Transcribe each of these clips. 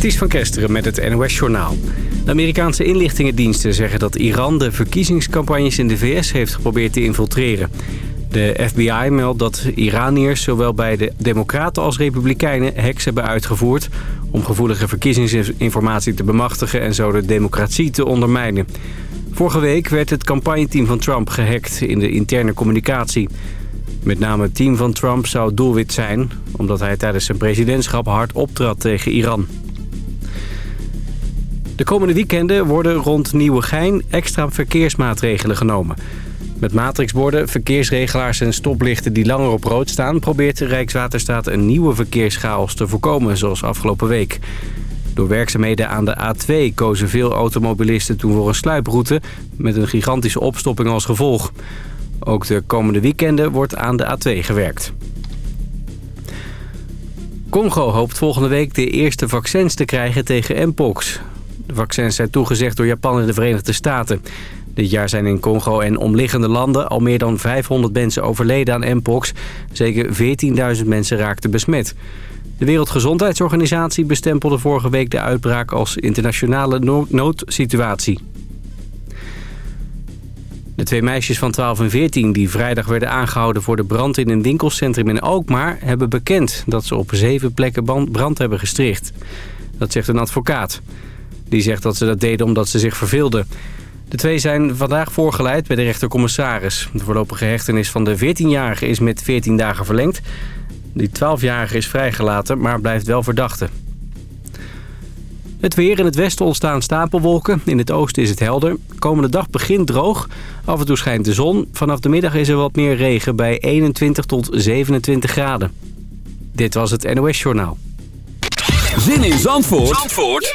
Ties van Kesteren met het NOS-journaal. De Amerikaanse inlichtingendiensten zeggen dat Iran de verkiezingscampagnes in de VS heeft geprobeerd te infiltreren. De FBI meldt dat Iraniërs zowel bij de Democraten als Republikeinen hacks hebben uitgevoerd... om gevoelige verkiezingsinformatie te bemachtigen en zo de democratie te ondermijnen. Vorige week werd het campagneteam van Trump gehackt in de interne communicatie. Met name het team van Trump zou doelwit zijn... omdat hij tijdens zijn presidentschap hard optrad tegen Iran. De komende weekenden worden rond Nieuwegein extra verkeersmaatregelen genomen. Met matrixborden, verkeersregelaars en stoplichten die langer op rood staan... probeert Rijkswaterstaat een nieuwe verkeerschaos te voorkomen, zoals afgelopen week. Door werkzaamheden aan de A2 kozen veel automobilisten toen voor een sluiproute... met een gigantische opstopping als gevolg. Ook de komende weekenden wordt aan de A2 gewerkt. Congo hoopt volgende week de eerste vaccins te krijgen tegen mpox. De vaccins zijn toegezegd door Japan en de Verenigde Staten. Dit jaar zijn in Congo en omliggende landen al meer dan 500 mensen overleden aan mpox. Zeker 14.000 mensen raakten besmet. De Wereldgezondheidsorganisatie bestempelde vorige week de uitbraak als internationale noodsituatie. De twee meisjes van 12 en 14 die vrijdag werden aangehouden voor de brand in een winkelcentrum in Alkmaar... hebben bekend dat ze op zeven plekken brand hebben gestricht. Dat zegt een advocaat. Die zegt dat ze dat deden omdat ze zich verveelden. De twee zijn vandaag voorgeleid bij de rechtercommissaris. De voorlopige hechtenis van de 14-jarige is met 14 dagen verlengd. Die 12-jarige is vrijgelaten, maar blijft wel verdachte. Het weer in het westen ontstaan stapelwolken. In het oosten is het helder. Komende dag begint droog. Af en toe schijnt de zon. Vanaf de middag is er wat meer regen bij 21 tot 27 graden. Dit was het NOS Journaal. Zin in Zandvoort, Zandvoort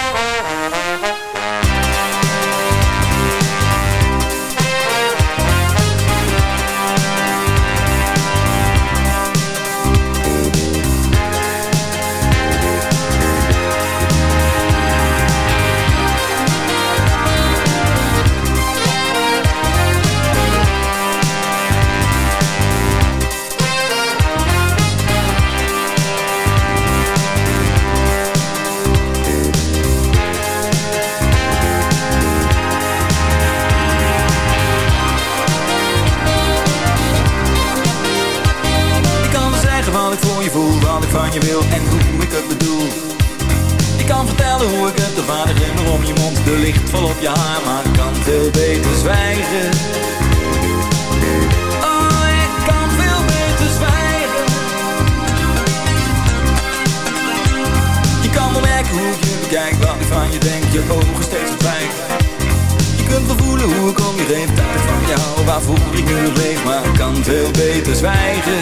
Van je wil en hoe ik het bedoel. Ik kan vertellen hoe ik het, de vader om je mond De licht vol op je haar, maar ik kan veel beter zwijgen. Oh, ik kan veel beter zwijgen. Je kan wel merken hoe ik je bekijk, wat ik van je denk Je ogen steeds verdwijnt Je kunt wel voelen hoe ik om je heen Dat van jou, waarvoor ik nu leef Maar ik kan veel beter zwijgen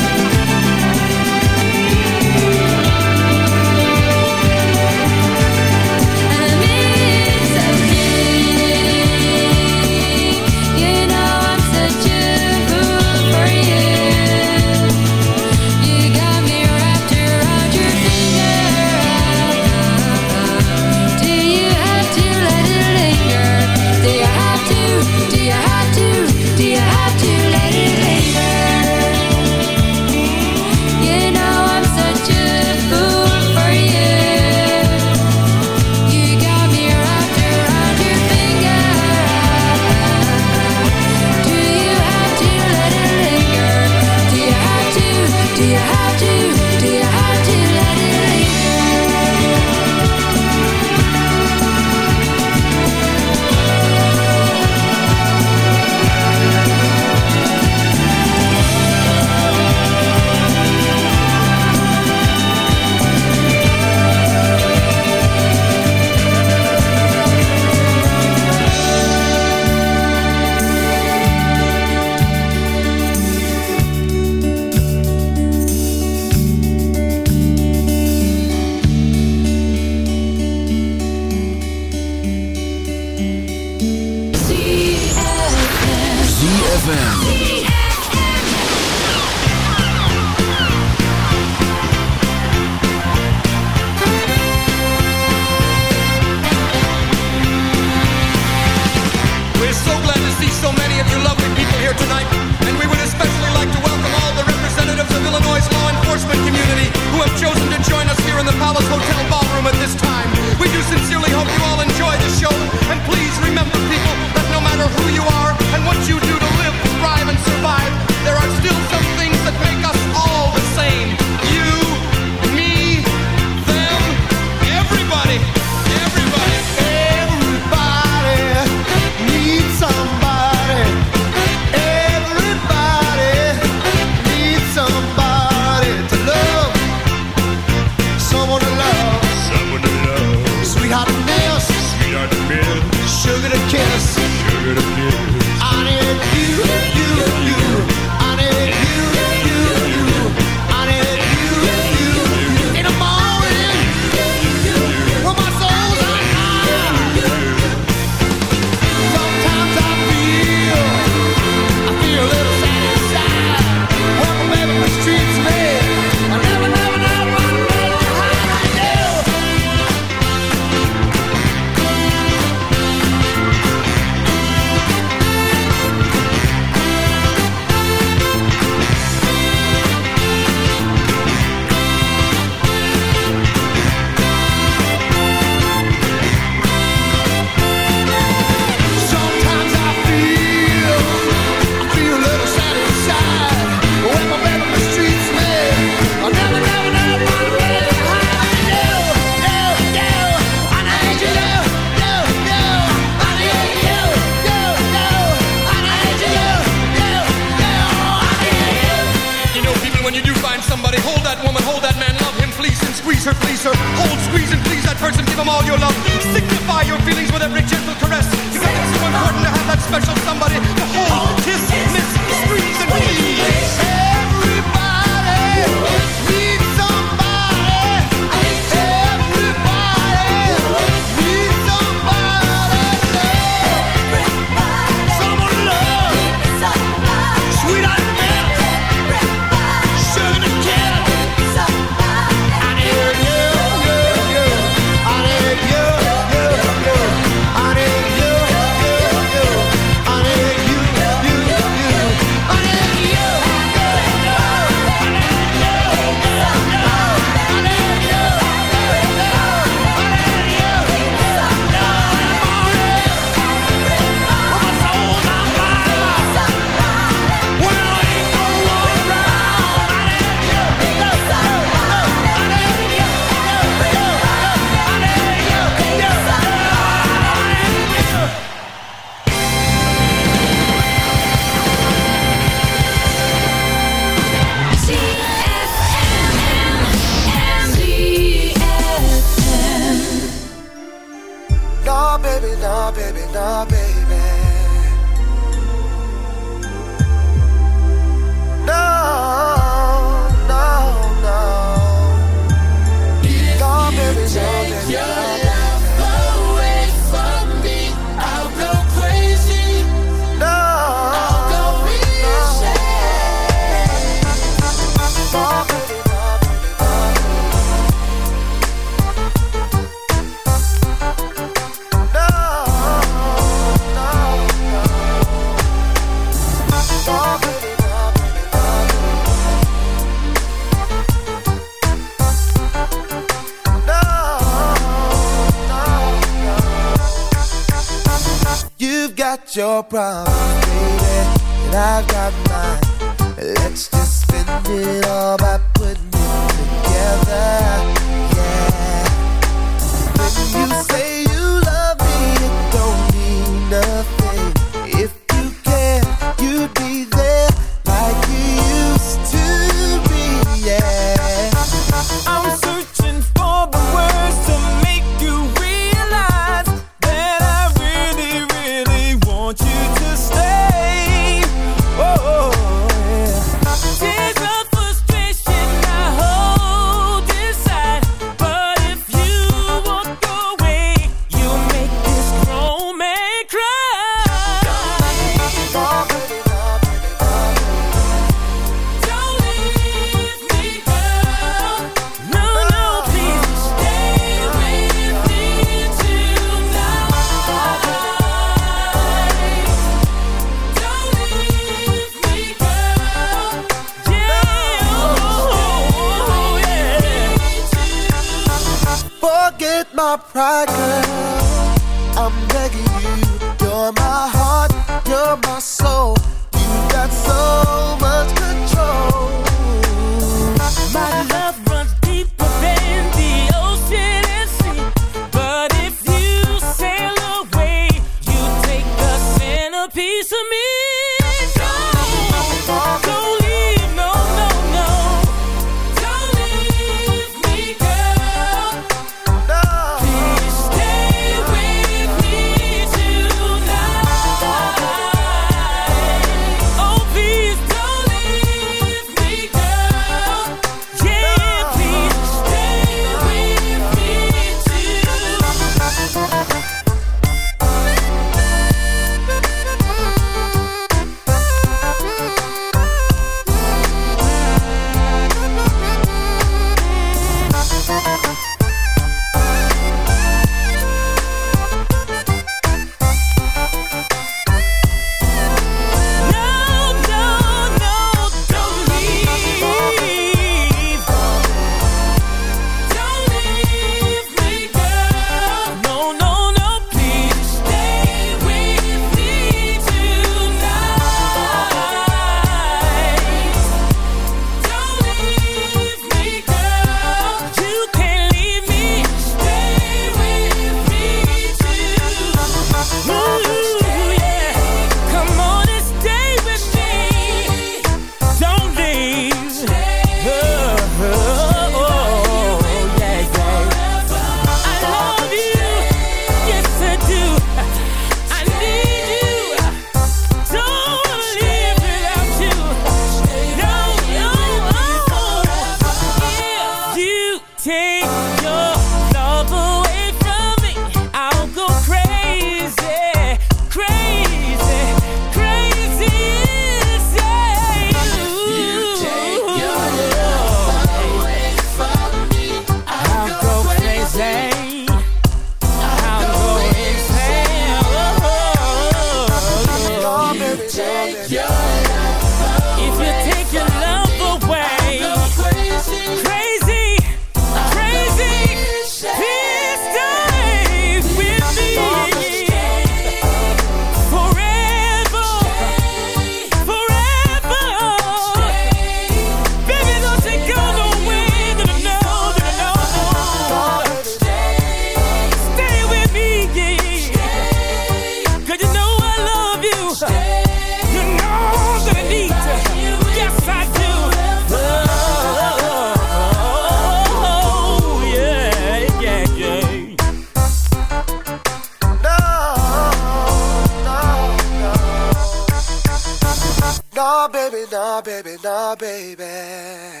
No, baby, nah, baby.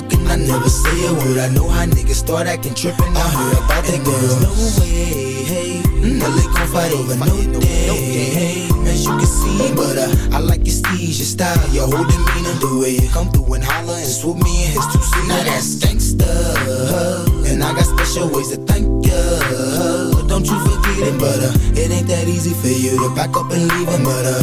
looking, I never say a word. I know how niggas start acting tripping. I heard about that girl. There's no way, hey. Mm, they gon' fight over no day. As you can see, but uh, I like your steeze, your style, your whole demeanor. The way you come through and holler and swoop me in his two-seater. Now that's gangsta, and I got special ways to thank ya. Don't you forget it, but uh, it ain't that easy for you to back up and leave him, but uh,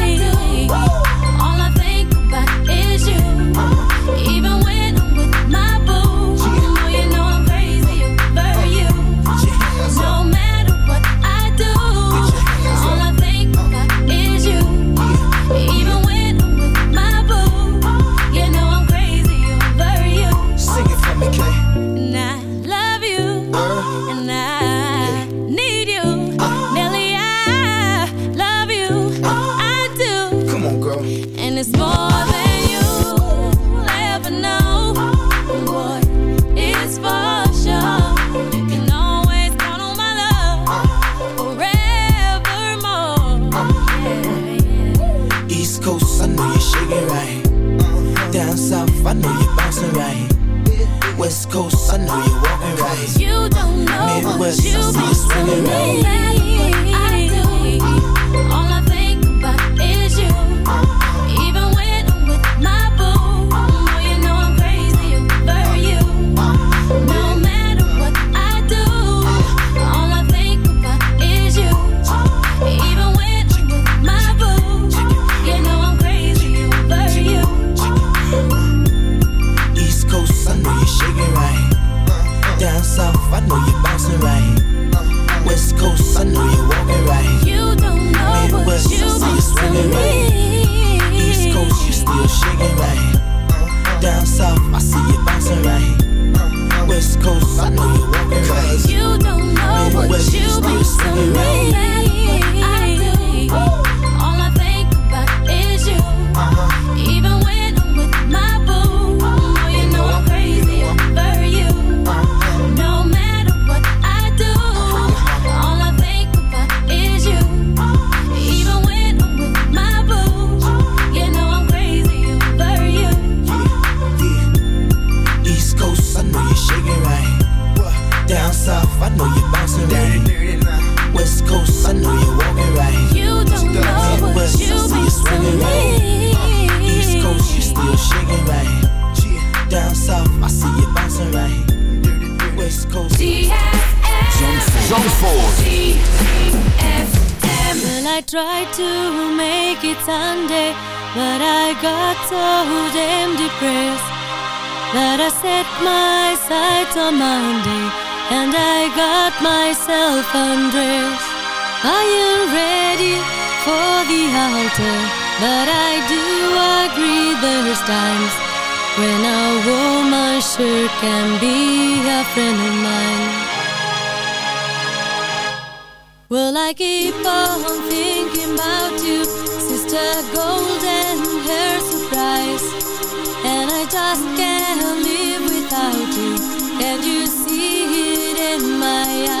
Undressed. Are you ready for the altar? But I do agree there's times when a woman sure can be a friend of mine. Well, I keep on thinking about you, sister golden hair surprise. And I just can't live without you. Can you see it in my eyes?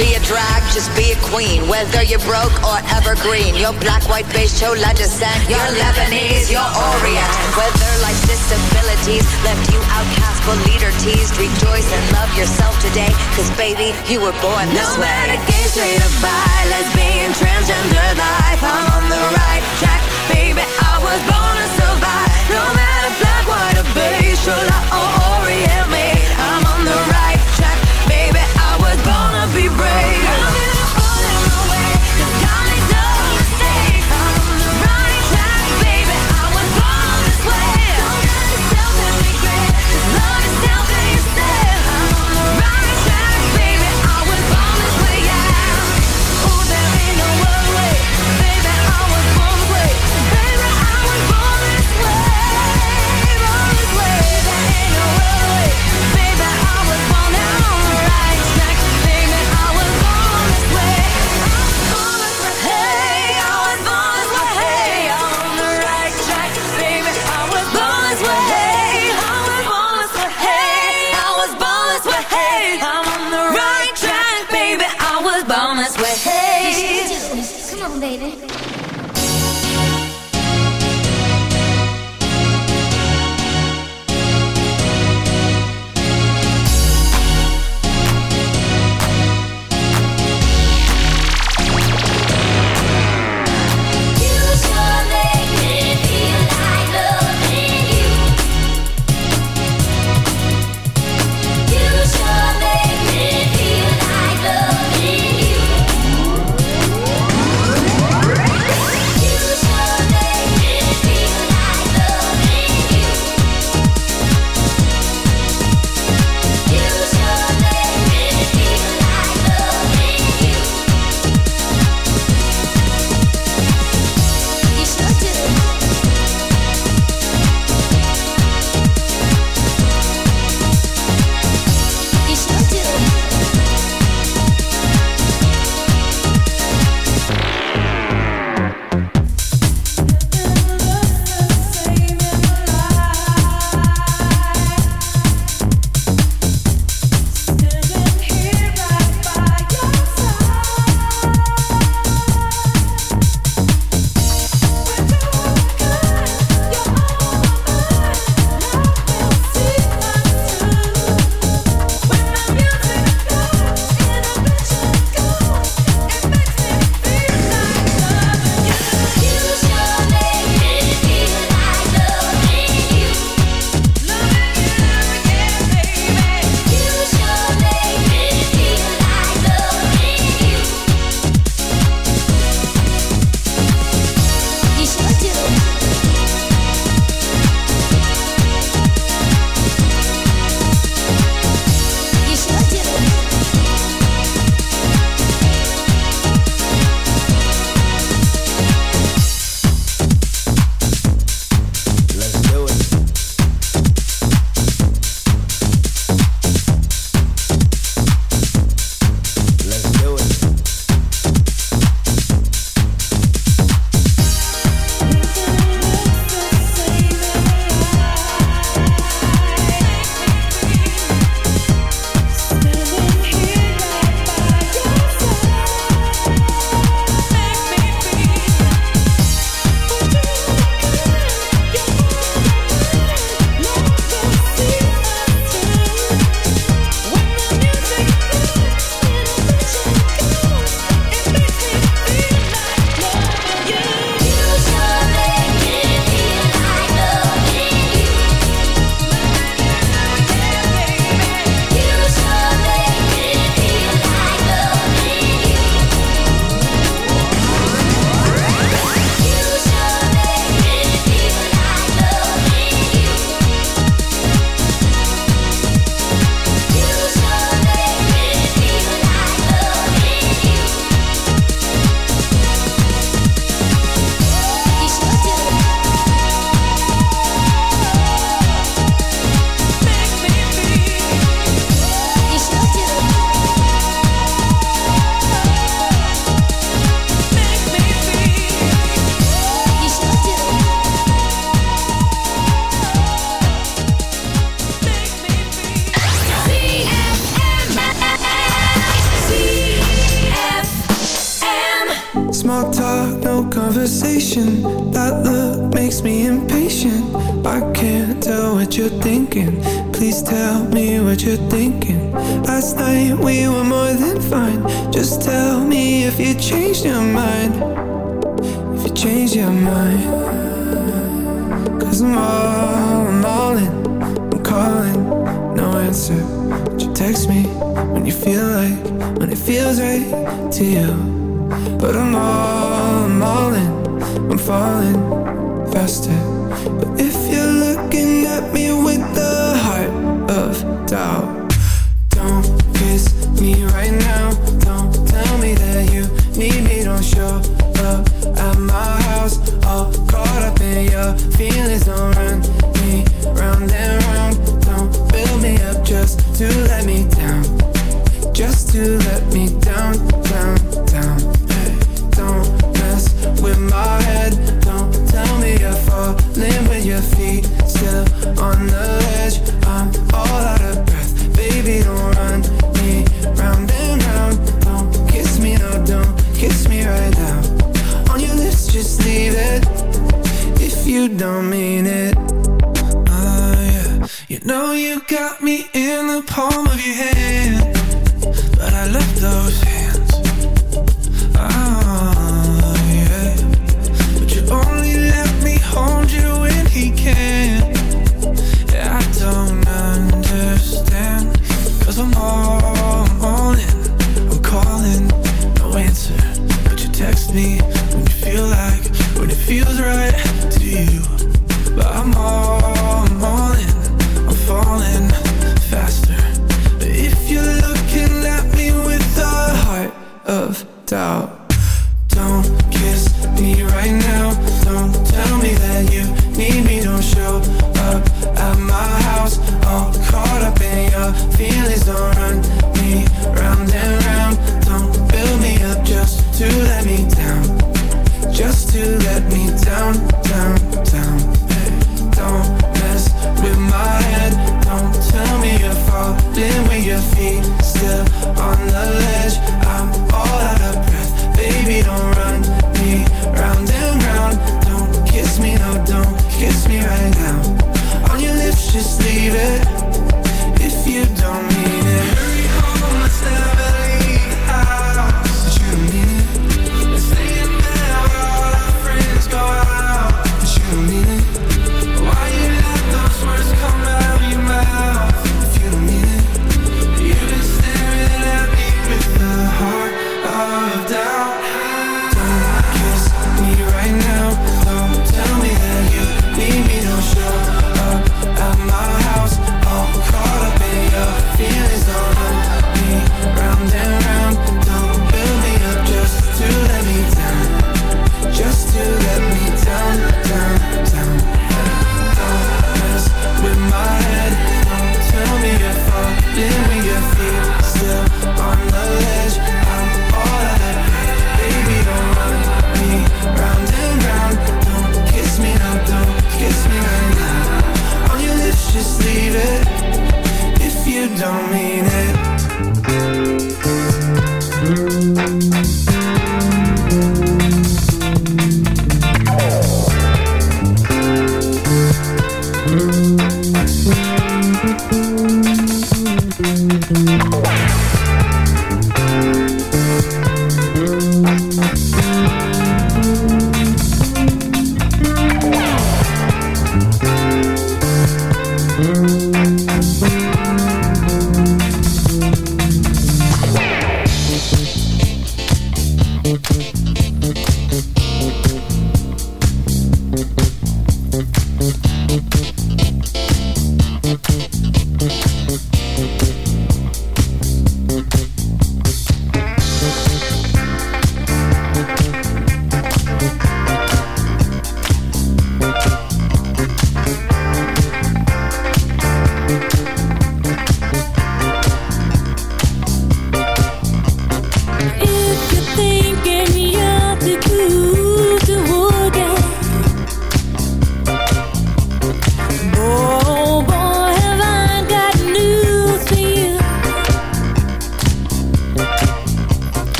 be a drag, just be a queen. Whether you're broke or evergreen, you're black, white, beige, chola descent. You're Lebanese, you're Orient. Whether life's disabilities left you outcast but leader teased, rejoice and love yourself today. Cause baby, you were born this No way. matter gay, straight or bi, lesbian, transgender life, I'm on the right track, baby. I was born to survive. No matter black, white, or beige, chola or Orient made,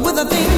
With a thing